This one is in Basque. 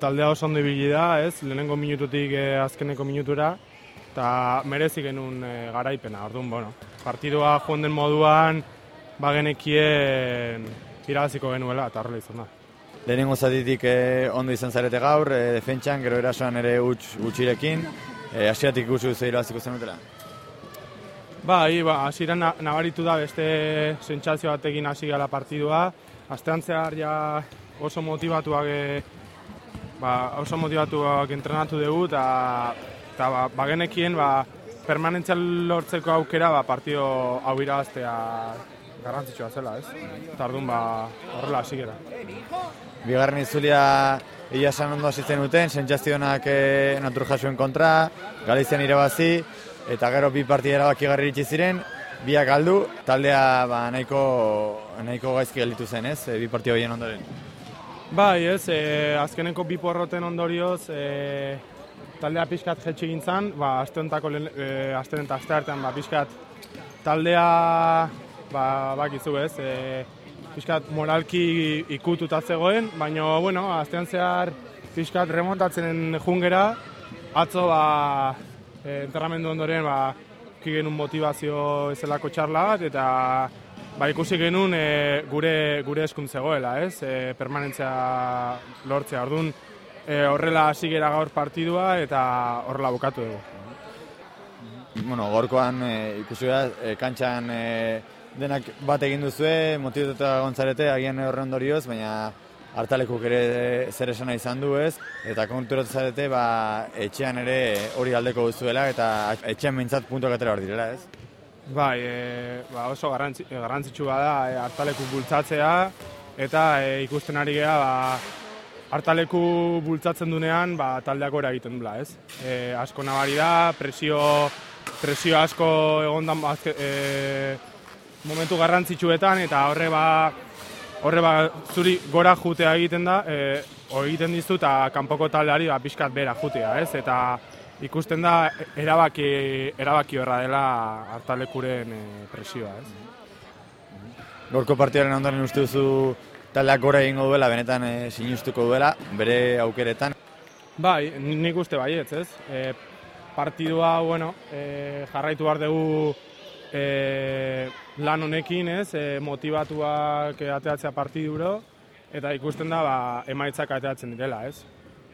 Taldea oso ondo ibili da, ez? Lehenengo minututik eh, azkeneko minutura eta merezi genuen eh, garaipena. Orduan, bueno, partidua joan den moduan bagenekien irabaziko genuela eta horrela izan da. Lehenengo zatitik eh, ondo izan zarete gaur, eh, defentsan, gero erasoan ere huts gutxirekin, eh, asiatik ikusi duzu irabaziko zenutela. Bai, ba, hasieran na- nabaritu da beste sentsazio batekin hasi gala partidua. Astean zehar ja oso motivatuak e, ba, oso motivatuak entrenatu dugu eta eta ba, bagenekien ba, permanentzia lortzeko aukera ba, partido hau irabaztea garrantzitsua zela, ez? Eta orduan ba, horrela hasi gera. Bigarren itzulia ia esan ondo hasi zenuten, sentsazionak eh, naturjasuen kontra, Galizian irabazi, eta gero bi partida erabakigarri iritsi ziren, biak galdu, taldea ba, nahiko, nahiko gaizki gelditu zen, ez, eh, bi partida horien ondoren. Bai, ez, e, azkeneko bi porroten ondorioz, e, taldea pixkat jetxe gintzan, ba, aste hontako lehen, e, aste hartan, ba, pixkat taldea, ba, bakizu ez, e, pixkat moralki ikututa zegoen, baina, bueno, astean zehar pixkat remontatzen jungera, atzo, ba, e, enterramendu ondoren, ba, ki genuen motivazio ezelako txarla bat, eta ba, ikusi genuen e, gure, gure eskun zegoela, ez? E, permanentzia lortzea. Orduan, e, horrela hasi gera gaur partidua eta horrela bukatu dugu. Bueno, gorkoan e, ikusi da, e, kantxan e, denak bat egin duzue, motibatuta gontzarete, agian horren ondorioz, baina hartalekuk ere zer esana izan du ez, eta konturatu zarete, ba, etxean ere hori aldeko duzuela, eta etxean mintzat puntuak atera hor direla, ez? Bai, e, ba oso garrantzi, garrantzitsua da e, hartaleku bultzatzea eta e, ikusten ari gea ba, hartaleku bultzatzen dunean ba, taldeak gora egiten dula, ez? E, asko nabari da, presio, presio asko egon da e, momentu garrantzitsuetan eta horre ba, horre ba, zuri gora jutea egiten da, e, egiten dizu eta kanpoko taldeari ba, pixkat bera jutea, ez? Eta ikusten da erabaki, erabaki horra dela hartalekuren e, presioa, ez? Gorko partidaren ondoren uste duzu taldeak gora egingo duela, benetan e, sinustuko duela, bere aukeretan. Bai, nik uste baietz, ez? E, partidua, bueno, e, jarraitu behar dugu e, lan honekin, ez? E, motivatuak ateratzea partiduro, eta ikusten da, ba, emaitzak ateratzen direla, ez?